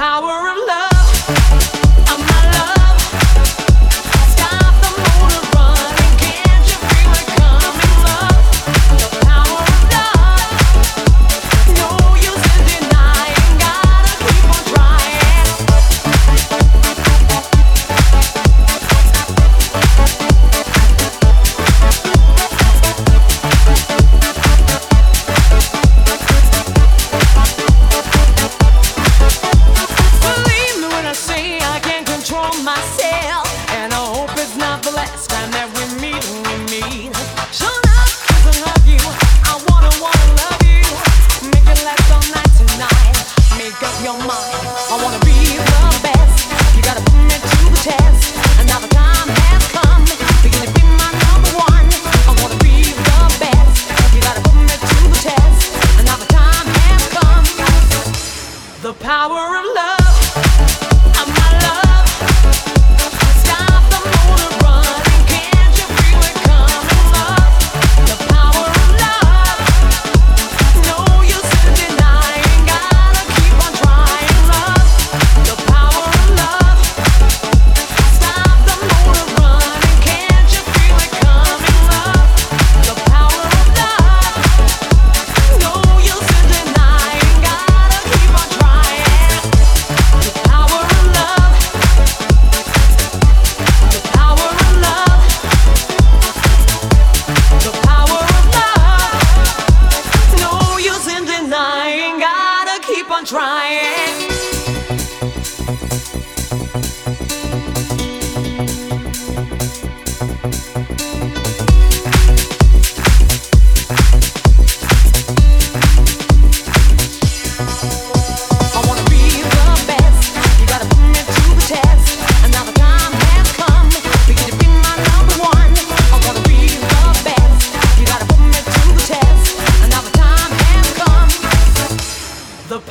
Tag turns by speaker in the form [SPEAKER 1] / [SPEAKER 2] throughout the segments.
[SPEAKER 1] power myself, and I hope it's not the last time that we meet. We meet. Love you. I wanna wanna love you. Make it last all night tonight. Make up your mind. I wanna be the best. You gotta put me to the test. Time has come. Be my number one. I wanna be the best. You gotta put me to the test. Time has come. The power on trying.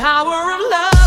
[SPEAKER 1] power of love.